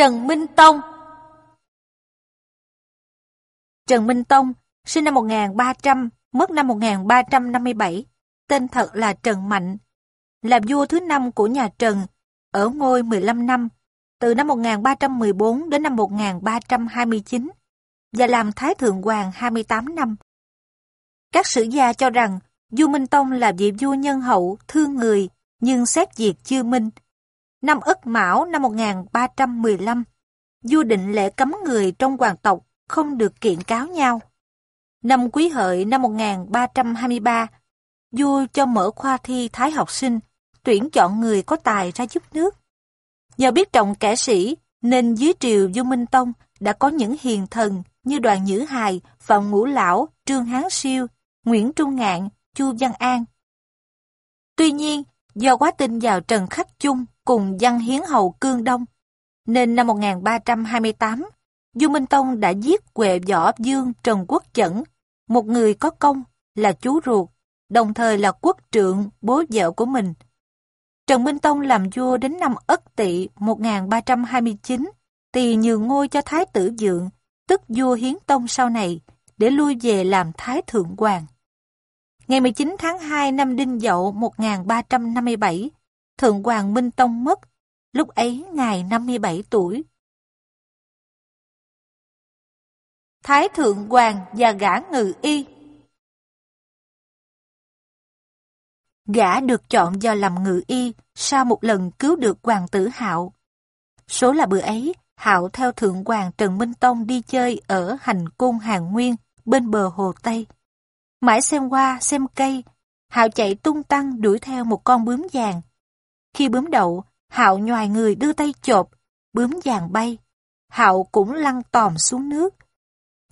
Trần Minh Tông Trần Minh Tông, sinh năm 1300, mất năm 1357, tên thật là Trần Mạnh, làm vua thứ năm của nhà Trần, ở ngôi 15 năm, từ năm 1314 đến năm 1329, và làm Thái Thượng Hoàng 28 năm. Các sử gia cho rằng Du Minh Tông là vị vua nhân hậu, thương người, nhưng xét diệt chưa minh. Năm Ất Mão năm 1315, vua định lễ cấm người trong hoàng tộc không được kiện cáo nhau. Năm Quý Hợi năm 1323, vua cho mở khoa thi Thái học sinh, tuyển chọn người có tài ra giúp nước. Nhờ biết trọng kẻ sĩ, nên dưới triều Du Minh Tông đã có những hiền thần như Đoàn Nhữ Hài, Phạm Ngũ Lão, Trương Hán Siêu, Nguyễn Trung Ngạn, Chu Văn An. Tuy nhiên, do quá tin vào Trần Khách Chung cùng Văn Hiến Hầu Cương Đông, nên năm 1328, Du Minh Tông đã giết Huệ Võ Dương Trần Quốc Chẩn, một người có công là chú ruột, đồng thời là quốc trượng bố vợ của mình. Trần Minh Tông làm vua đến năm Ất Tỵ 1329 thì nhường ngôi cho Thái tử Dượng, tức vua Hiến Tông sau này, để lui về làm Thái Thượng Hoàng. Ngày 19 tháng 2 năm Đinh Dậu 1357, Thượng Hoàng Minh Tông mất, lúc ấy ngài 57 tuổi. Thái Thượng Hoàng và gã ngự y Gã được chọn do làm ngự y sau một lần cứu được hoàng tử Hạo. Số là bữa ấy, Hạo theo Thượng Hoàng Trần Minh Tông đi chơi ở hành cung Hàng Nguyên bên bờ Hồ Tây. Mãi xem qua, xem cây, Hạo chạy tung tăng đuổi theo một con bướm vàng. Khi bướm đậu, Hạo nhòi người đưa tay chộp, bướm vàng bay. Hạo cũng lăn tòm xuống nước.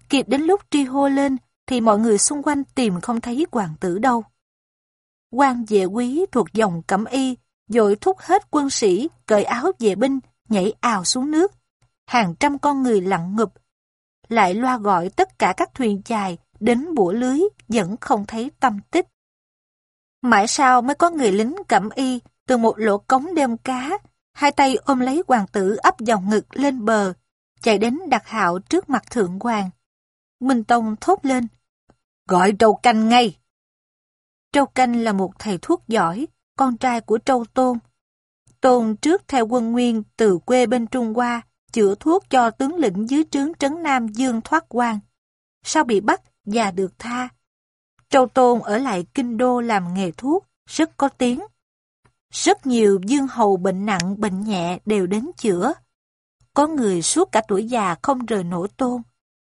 Kịp đến lúc tri hô lên, thì mọi người xung quanh tìm không thấy hoàng tử đâu. quan vệ quý thuộc dòng cẩm y, dội thúc hết quân sĩ, cởi áo vệ binh, nhảy ào xuống nước. Hàng trăm con người lặng ngụp. Lại loa gọi tất cả các thuyền chài đến bủa lưới vẫn không thấy tâm tích. Mãi sau mới có người lính cẩm y từ một lỗ cống đêm cá, hai tay ôm lấy hoàng tử ấp dòng ngực lên bờ, chạy đến đặt hạo trước mặt thượng hoàng. Minh Tông thốt lên, gọi trâu canh ngay. Trâu canh là một thầy thuốc giỏi, con trai của trâu tôn. Tôn trước theo quân nguyên từ quê bên Trung Hoa, chữa thuốc cho tướng lĩnh dưới trướng trấn Nam Dương thoát quan. Sau bị bắt và được tha. Trâu Tôn ở lại kinh đô làm nghề thuốc, rất có tiếng. Rất nhiều dương hầu bệnh nặng, bệnh nhẹ đều đến chữa. Có người suốt cả tuổi già không rời nổi Tôn.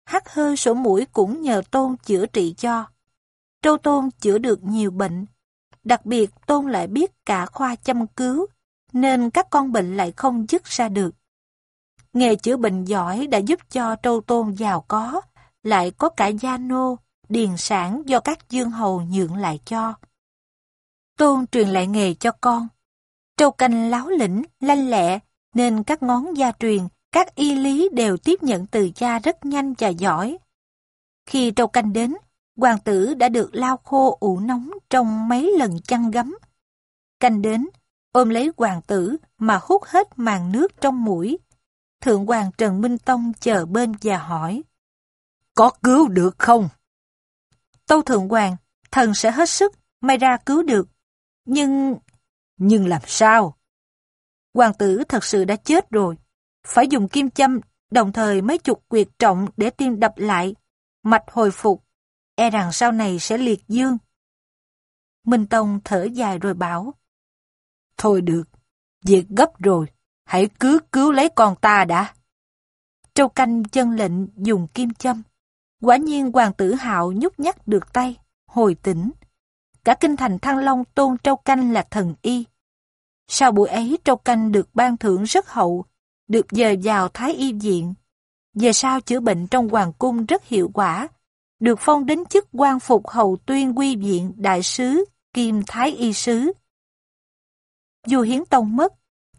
Hắt hơi sổ mũi cũng nhờ Tôn chữa trị cho. Trâu Tôn chữa được nhiều bệnh. Đặc biệt Tôn lại biết cả khoa chăm cứu, nên các con bệnh lại không dứt ra được. Nghề chữa bệnh giỏi đã giúp cho Trâu Tôn giàu có, lại có cả gia nô, điền sản do các dương hầu nhượng lại cho. Tôn truyền lại nghề cho con. Trâu canh láo lĩnh, lanh lẹ, nên các ngón gia truyền, các y lý đều tiếp nhận từ cha rất nhanh và giỏi. Khi trâu canh đến, hoàng tử đã được lao khô ủ nóng trong mấy lần chăn gấm. Canh đến, ôm lấy hoàng tử mà hút hết màn nước trong mũi. Thượng hoàng Trần Minh Tông chờ bên và hỏi. Có cứu được không? Tâu Thượng Hoàng, thần sẽ hết sức, may ra cứu được. Nhưng... Nhưng làm sao? Hoàng tử thật sự đã chết rồi. Phải dùng kim châm, đồng thời mấy chục quyệt trọng để tiên đập lại. Mạch hồi phục, e rằng sau này sẽ liệt dương. Minh Tông thở dài rồi bảo. Thôi được, việc gấp rồi, hãy cứ cứu lấy con ta đã. Trâu canh chân lệnh dùng kim châm. Quả nhiên hoàng tử hạo nhúc nhắc được tay, hồi tỉnh. Cả kinh thành Thăng Long tôn Trâu Canh là thần y. Sau buổi ấy Trâu Canh được ban thưởng rất hậu, được dời vào Thái Y Viện. Về sau chữa bệnh trong hoàng cung rất hiệu quả, được phong đến chức quan phục hầu tuyên quy viện đại sứ kim Thái Y sứ. Dù Hiến Tông mất,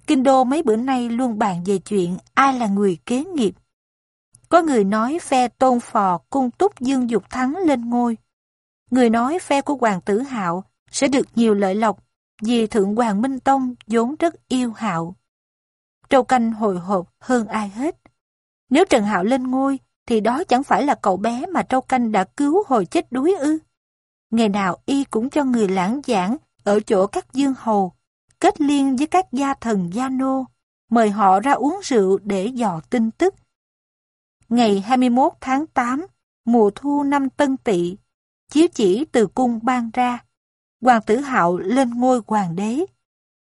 Kinh Đô mấy bữa nay luôn bàn về chuyện ai là người kế nghiệp. Có người nói phe tôn phò cung túc dương dục thắng lên ngôi. Người nói phe của Hoàng tử Hạo sẽ được nhiều lợi lộc vì Thượng Hoàng Minh Tông vốn rất yêu Hạo. Trâu Canh hồi hộp hơn ai hết. Nếu Trần Hạo lên ngôi, thì đó chẳng phải là cậu bé mà Trâu Canh đã cứu hồi chết đuối ư. Ngày nào y cũng cho người lãng giảng ở chỗ các dương hầu, kết liên với các gia thần gia nô, mời họ ra uống rượu để dò tin tức. Ngày 21 tháng 8, mùa thu năm Tân Tỵ, chiếu chỉ từ cung ban ra, Hoàng tử Hạo lên ngôi hoàng đế.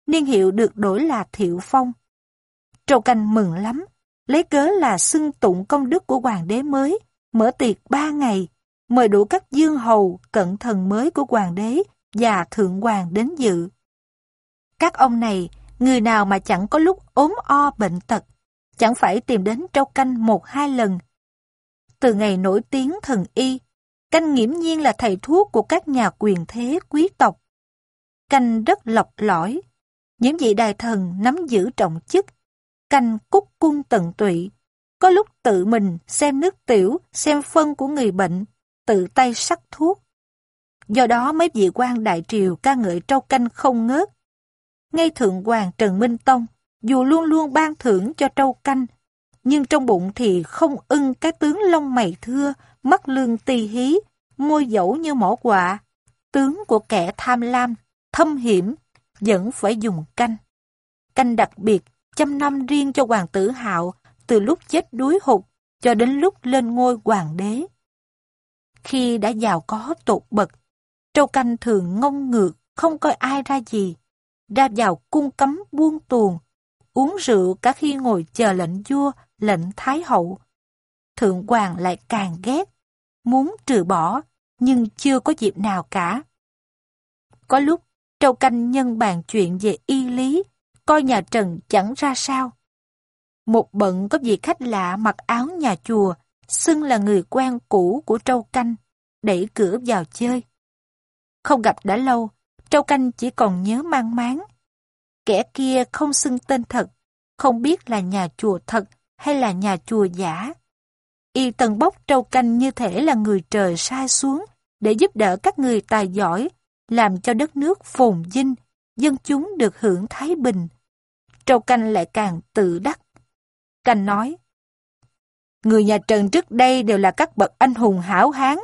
Niên hiệu được đổi là Thiệu Phong. trầu Canh mừng lắm, lấy cớ là xưng tụng công đức của hoàng đế mới, mở tiệc ba ngày, mời đủ các dương hầu, cận thần mới của hoàng đế và thượng hoàng đến dự. Các ông này, người nào mà chẳng có lúc ốm o bệnh tật, chẳng phải tìm đến trâu canh một hai lần. Từ ngày nổi tiếng thần y, canh nghiễm nhiên là thầy thuốc của các nhà quyền thế quý tộc. Canh rất lọc lõi, những vị đại thần nắm giữ trọng chức, canh cúc cung tận tụy, có lúc tự mình xem nước tiểu, xem phân của người bệnh, tự tay sắc thuốc. Do đó mấy vị quan đại triều ca ngợi trâu canh không ngớt. Ngay thượng hoàng Trần Minh Tông, dù luôn luôn ban thưởng cho trâu canh, nhưng trong bụng thì không ưng cái tướng lông mày thưa, mắt lương tì hí, môi dẫu như mỏ quạ, tướng của kẻ tham lam, thâm hiểm, vẫn phải dùng canh. Canh đặc biệt, chăm năm riêng cho hoàng tử hạo, từ lúc chết đuối hụt cho đến lúc lên ngôi hoàng đế. Khi đã giàu có tột bậc, Trâu Canh thường ngông ngược, không coi ai ra gì, ra vào cung cấm buông tuồng, uống rượu cả khi ngồi chờ lệnh vua, lệnh thái hậu. Thượng hoàng lại càng ghét, muốn trừ bỏ, nhưng chưa có dịp nào cả. Có lúc, Trâu Canh nhân bàn chuyện về y lý, coi nhà Trần chẳng ra sao. Một bận có vị khách lạ mặc áo nhà chùa, xưng là người quen cũ của Trâu Canh, đẩy cửa vào chơi. Không gặp đã lâu, Trâu Canh chỉ còn nhớ mang máng. Kẻ kia không xưng tên thật, không biết là nhà chùa thật hay là nhà chùa giả. Y tần bốc Trâu Canh như thể là người trời sai xuống để giúp đỡ các người tài giỏi, làm cho đất nước phồn vinh, dân chúng được hưởng thái bình. Trâu Canh lại càng tự đắc. Canh nói, Người nhà Trần trước đây đều là các bậc anh hùng hảo hán,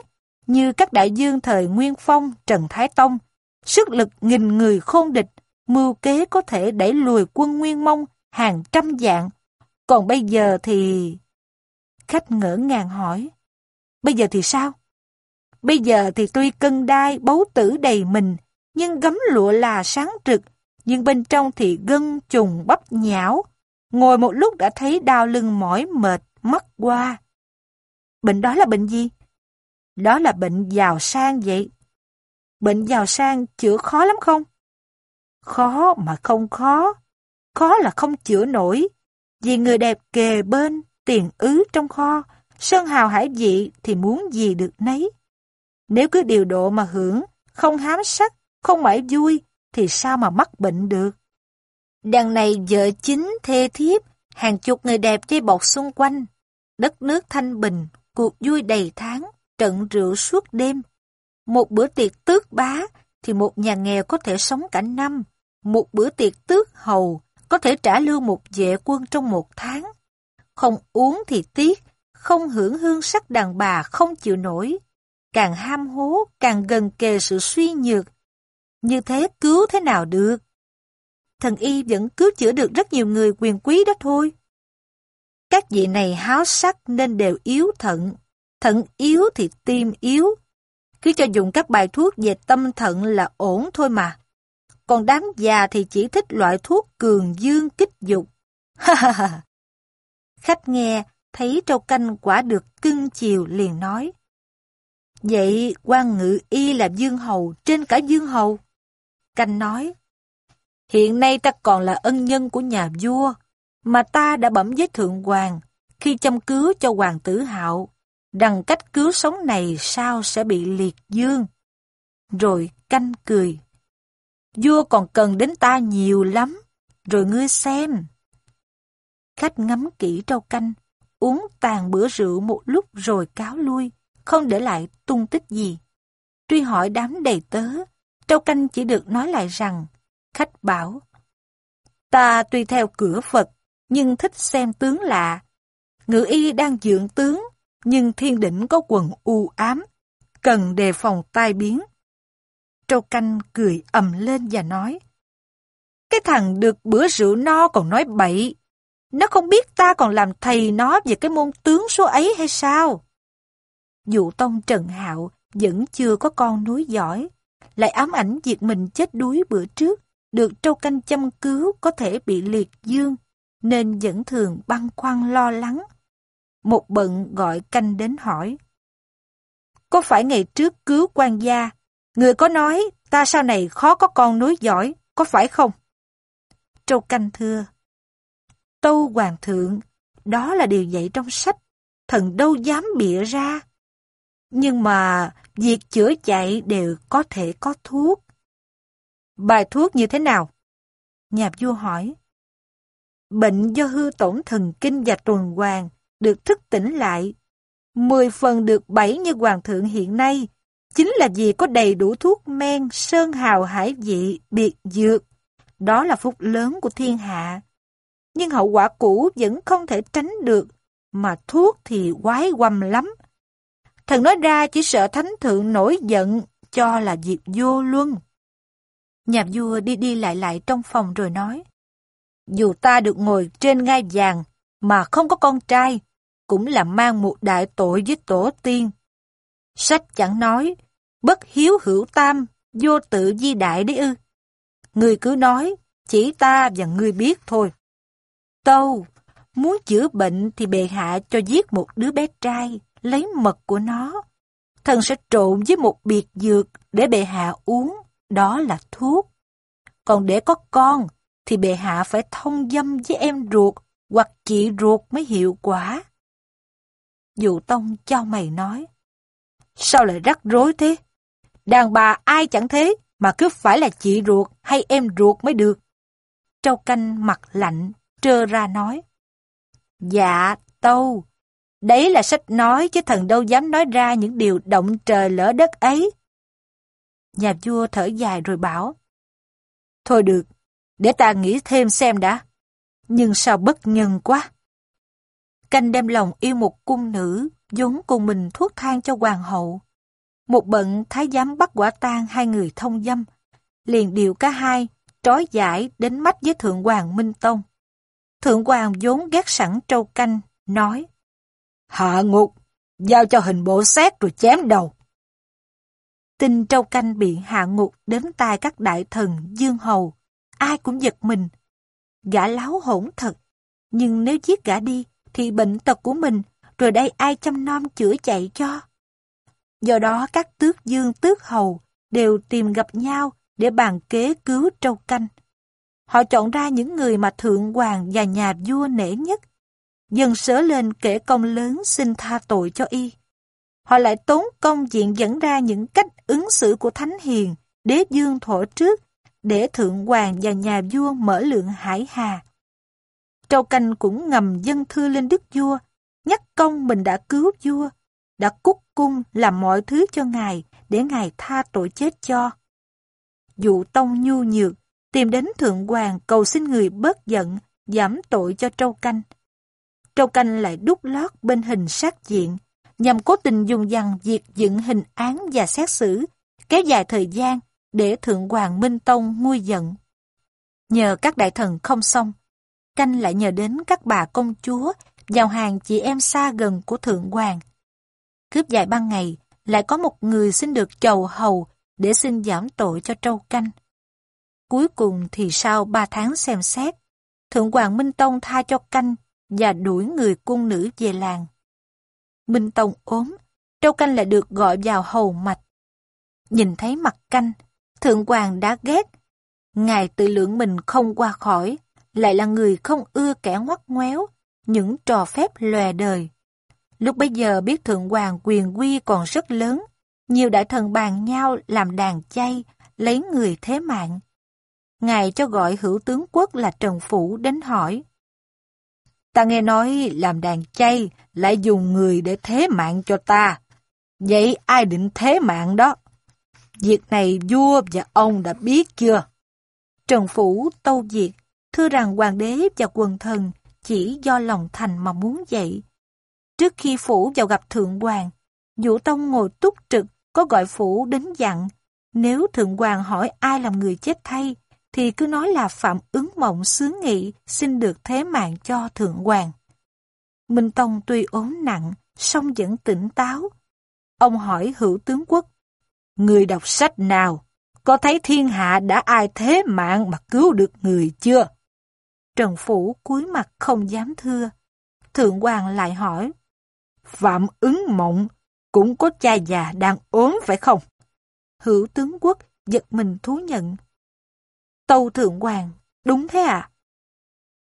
như các đại dương thời Nguyên Phong, Trần Thái Tông, sức lực nghìn người khôn địch, mưu kế có thể đẩy lùi quân Nguyên Mông hàng trăm dạng. Còn bây giờ thì... Khách ngỡ ngàng hỏi, bây giờ thì sao? Bây giờ thì tuy cân đai, bấu tử đầy mình, nhưng gấm lụa là sáng trực, nhưng bên trong thì gân trùng bắp nhão. Ngồi một lúc đã thấy đau lưng mỏi mệt, mất qua. Bệnh đó là bệnh gì? Đó là bệnh giàu sang vậy. Bệnh giàu sang chữa khó lắm không? Khó mà không khó. Khó là không chữa nổi. Vì người đẹp kề bên, tiền ứ trong kho, sơn hào hải vị thì muốn gì được nấy. Nếu cứ điều độ mà hưởng, không hám sắc, không mãi vui, thì sao mà mắc bệnh được? Đằng này vợ chính, thê thiếp, hàng chục người đẹp dây bọc xung quanh. Đất nước thanh bình, cuộc vui đầy tháng, trận rượu suốt đêm. Một bữa tiệc tước bá thì một nhà nghèo có thể sống cả năm. Một bữa tiệc tước hầu có thể trả lương một vệ quân trong một tháng. Không uống thì tiếc, không hưởng hương sắc đàn bà không chịu nổi. Càng ham hố, càng gần kề sự suy nhược. Như thế cứu thế nào được? Thần y vẫn cứu chữa được rất nhiều người quyền quý đó thôi. Các vị này háo sắc nên đều yếu thận, Thận yếu thì tim yếu. Cứ cho dùng các bài thuốc về tâm thận là ổn thôi mà. Còn đám già thì chỉ thích loại thuốc cường dương kích dục. Ha ha ha. Khách nghe, thấy trâu canh quả được cưng chiều liền nói. Vậy quan ngự y là dương hầu trên cả dương hầu. Canh nói. Hiện nay ta còn là ân nhân của nhà vua, mà ta đã bẩm với thượng hoàng khi chăm cứu cho hoàng tử hạo rằng cách cứu sống này sao sẽ bị liệt dương. Rồi canh cười. Vua còn cần đến ta nhiều lắm, rồi ngươi xem. Khách ngắm kỹ trâu canh, uống tàn bữa rượu một lúc rồi cáo lui, không để lại tung tích gì. Truy hỏi đám đầy tớ, trâu canh chỉ được nói lại rằng, khách bảo, ta tuy theo cửa Phật, nhưng thích xem tướng lạ. Ngự y đang dưỡng tướng, nhưng thiên đỉnh có quần u ám, cần đề phòng tai biến. Trâu canh cười ầm lên và nói, Cái thằng được bữa rượu no còn nói bậy, nó không biết ta còn làm thầy nó về cái môn tướng số ấy hay sao? Dụ tông Trần Hạo vẫn chưa có con núi giỏi, lại ám ảnh việc mình chết đuối bữa trước, được trâu canh chăm cứu có thể bị liệt dương, nên vẫn thường băn khoăn lo lắng. Một bận gọi canh đến hỏi. Có phải ngày trước cứu quan gia, người có nói ta sau này khó có con núi giỏi, có phải không? Trâu canh thưa. Tâu Hoàng thượng, đó là điều dạy trong sách, thần đâu dám bịa ra. Nhưng mà việc chữa chạy đều có thể có thuốc. Bài thuốc như thế nào? Nhà vua hỏi. Bệnh do hư tổn thần kinh và tuần hoàn được thức tỉnh lại. Mười phần được bảy như hoàng thượng hiện nay, chính là vì có đầy đủ thuốc men, sơn hào hải vị, biệt dược. Đó là phúc lớn của thiên hạ. Nhưng hậu quả cũ vẫn không thể tránh được, mà thuốc thì quái quăm lắm. Thần nói ra chỉ sợ thánh thượng nổi giận, cho là việc vô luân. Nhà vua đi đi lại lại trong phòng rồi nói, dù ta được ngồi trên ngai vàng mà không có con trai, cũng là mang một đại tội với tổ tiên. Sách chẳng nói, bất hiếu hữu tam, vô tự di đại đấy ư. Người cứ nói, chỉ ta và người biết thôi. Tâu, muốn chữa bệnh thì bệ hạ cho giết một đứa bé trai, lấy mật của nó. Thần sẽ trộn với một biệt dược để bệ hạ uống, đó là thuốc. Còn để có con, thì bệ hạ phải thông dâm với em ruột hoặc chị ruột mới hiệu quả. Dụ Tông cho mày nói, sao lại rắc rối thế? Đàn bà ai chẳng thế, mà cứ phải là chị ruột hay em ruột mới được. Trâu canh mặt lạnh, trơ ra nói, Dạ, Tâu, đấy là sách nói chứ thần đâu dám nói ra những điều động trời lỡ đất ấy. Nhà vua thở dài rồi bảo, Thôi được, để ta nghĩ thêm xem đã. Nhưng sao bất nhân quá. Canh đem lòng yêu một cung nữ, vốn cùng mình thuốc thang cho hoàng hậu. Một bận thái giám bắt quả tang hai người thông dâm, liền điều cả hai, trói giải đến mắt với Thượng Hoàng Minh Tông. Thượng Hoàng vốn ghét sẵn trâu canh, nói Hạ ngục, giao cho hình bộ xét rồi chém đầu. Tin trâu canh bị hạ ngục đến tai các đại thần Dương Hầu, ai cũng giật mình. Gã láo hỗn thật, nhưng nếu giết gã đi, thì bệnh tật của mình, rồi đây ai chăm nom chữa chạy cho. Do đó các tước dương tước hầu đều tìm gặp nhau để bàn kế cứu trâu canh. Họ chọn ra những người mà thượng hoàng và nhà vua nể nhất, dần sớ lên kể công lớn xin tha tội cho y. Họ lại tốn công diện dẫn ra những cách ứng xử của Thánh Hiền, đế dương thổ trước để thượng hoàng và nhà vua mở lượng hải hà. Trâu canh cũng ngầm dân thư lên đức vua, nhắc công mình đã cứu vua, đã cúc cung làm mọi thứ cho ngài để ngài tha tội chết cho. Dụ tông nhu nhược, tìm đến thượng hoàng cầu xin người bớt giận, giảm tội cho trâu canh. Trâu canh lại đúc lót bên hình sát diện, nhằm cố tình dùng dằn việc dựng hình án và xét xử, kéo dài thời gian để Thượng Hoàng Minh Tông nguôi giận. Nhờ các đại thần không xong, canh lại nhờ đến các bà công chúa vào hàng chị em xa gần của Thượng Hoàng. Cướp dài ban ngày, lại có một người xin được chầu hầu để xin giảm tội cho trâu canh. Cuối cùng thì sau ba tháng xem xét, Thượng Hoàng Minh Tông tha cho canh và đuổi người cung nữ về làng. Minh Tông ốm, trâu canh lại được gọi vào hầu mạch. Nhìn thấy mặt canh, Thượng Hoàng đã ghét. Ngài tự lượng mình không qua khỏi, lại là người không ưa kẻ ngoắt ngoéo, những trò phép lòe đời. Lúc bấy giờ biết Thượng Hoàng quyền quy còn rất lớn, nhiều đại thần bàn nhau làm đàn chay, lấy người thế mạng. Ngài cho gọi hữu tướng quốc là Trần Phủ đến hỏi. Ta nghe nói làm đàn chay lại dùng người để thế mạng cho ta. Vậy ai định thế mạng đó? Việc này vua và ông đã biết chưa? Trần Phủ Tâu Diệt thưa rằng hoàng đế và quần thần chỉ do lòng thành mà muốn dậy. Trước khi phủ vào gặp Thượng Hoàng, vũ Tông ngồi túc trực, có gọi phủ đến dặn. Nếu Thượng Hoàng hỏi ai làm người chết thay, thì cứ nói là Phạm ứng mộng sướng nghị xin được thế mạng cho Thượng Hoàng. Minh Tông tuy ốm nặng, song vẫn tỉnh táo. Ông hỏi hữu tướng quốc, Người đọc sách nào, có thấy thiên hạ đã ai thế mạng mà cứu được người chưa? Trần Phủ cúi mặt không dám thưa. Thượng hoàng lại hỏi, Phạm ứng mộng cũng có cha già đang ốm phải không? Hữu tướng quốc giật mình thú nhận. Tâu thượng hoàng, đúng thế à?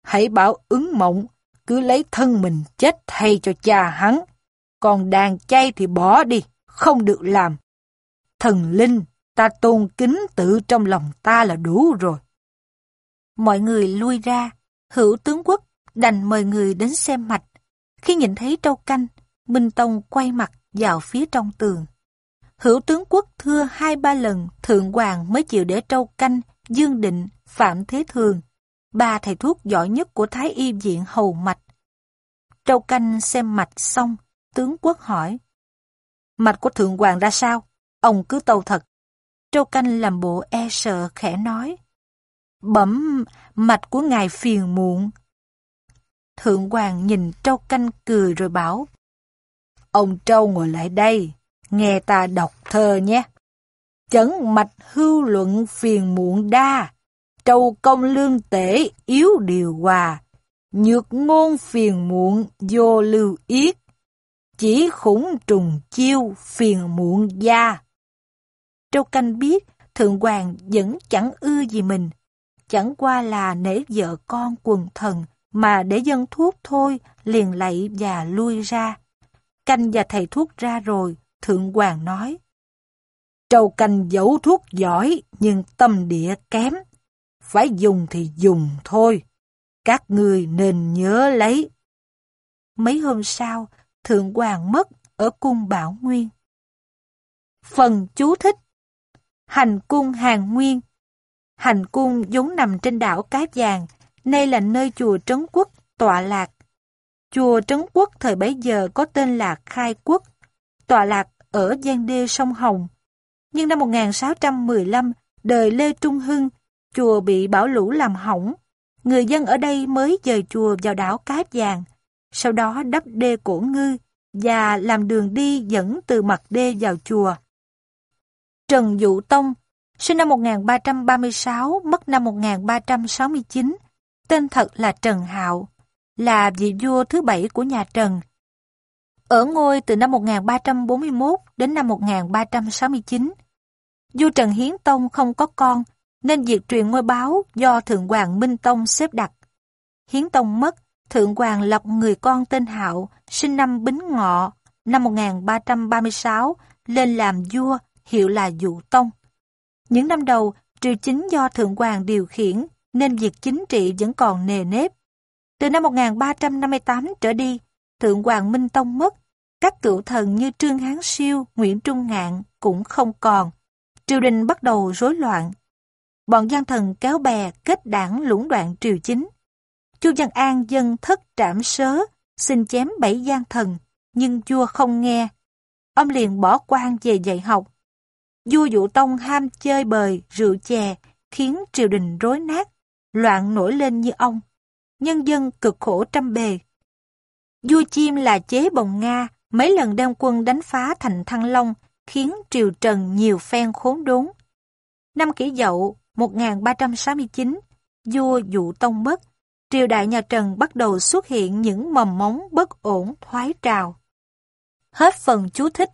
Hãy bảo ứng mộng, cứ lấy thân mình chết thay cho cha hắn. Còn đàn chay thì bỏ đi, không được làm. Thần linh, ta tôn kính tự trong lòng ta là đủ rồi. Mọi người lui ra, hữu tướng quốc đành mời người đến xem mạch. Khi nhìn thấy trâu canh, Minh Tông quay mặt vào phía trong tường. Hữu tướng quốc thưa hai ba lần thượng hoàng mới chịu để trâu canh, dương định, phạm thế thường, ba thầy thuốc giỏi nhất của Thái Y viện hầu mạch. Trâu canh xem mạch xong, tướng quốc hỏi. Mạch của thượng hoàng ra sao? Ông cứ tâu thật. Trâu canh làm bộ e sợ khẽ nói. Bẩm, mạch của ngài phiền muộn. Thượng hoàng nhìn trâu canh cười rồi bảo. Ông trâu ngồi lại đây, nghe ta đọc thơ nhé. Chấn mạch hưu luận phiền muộn đa, trâu công lương tể yếu điều hòa, nhược ngôn phiền muộn vô lưu yết, chỉ khủng trùng chiêu phiền muộn gia. Trâu canh biết thượng hoàng vẫn chẳng ưa gì mình, chẳng qua là nể vợ con quần thần mà để dân thuốc thôi liền lạy và lui ra. Canh và thầy thuốc ra rồi, thượng hoàng nói. Trâu canh giấu thuốc giỏi nhưng tâm địa kém. Phải dùng thì dùng thôi. Các người nên nhớ lấy. Mấy hôm sau, thượng hoàng mất ở cung Bảo Nguyên. Phần chú thích Hành cung Hàng Nguyên Hành cung vốn nằm trên đảo Cái Vàng, nay là nơi chùa Trấn Quốc tọa lạc. Chùa Trấn Quốc thời bấy giờ có tên là Khai Quốc, tọa lạc ở gian đê sông Hồng. Nhưng năm 1615, đời Lê Trung Hưng, chùa bị bão lũ làm hỏng. Người dân ở đây mới dời chùa vào đảo Cái Vàng, sau đó đắp đê cổ ngư và làm đường đi dẫn từ mặt đê vào chùa. Trần Dụ Tông, sinh năm 1336, mất năm 1369, tên thật là Trần Hạo, là vị vua thứ bảy của nhà Trần. Ở ngôi từ năm 1341 đến năm 1369. Vua Trần Hiến Tông không có con, nên việc truyền ngôi báo do Thượng Hoàng Minh Tông xếp đặt. Hiến Tông mất, Thượng Hoàng lập người con tên Hạo, sinh năm Bính Ngọ, năm 1336, lên làm vua hiệu là Dụ Tông. Những năm đầu, triều chính do Thượng Hoàng điều khiển, nên việc chính trị vẫn còn nề nếp. Từ năm 1358 trở đi, Thượng Hoàng Minh Tông mất, các cựu thần như Trương Hán Siêu, Nguyễn Trung Ngạn cũng không còn. Triều đình bắt đầu rối loạn. Bọn gian thần kéo bè kết đảng lũng đoạn triều chính. Chu Văn An dân thất trảm sớ, xin chém bảy gian thần, nhưng vua không nghe. Ông liền bỏ quan về dạy học, vua Dụ Tông ham chơi bời, rượu chè, khiến triều đình rối nát, loạn nổi lên như ông. Nhân dân cực khổ trăm bề. Vua Chim là chế bồng Nga, mấy lần đem quân đánh phá thành Thăng Long, khiến triều Trần nhiều phen khốn đốn. Năm kỷ dậu 1369, vua Dụ Tông mất, triều đại nhà Trần bắt đầu xuất hiện những mầm móng bất ổn thoái trào. Hết phần chú thích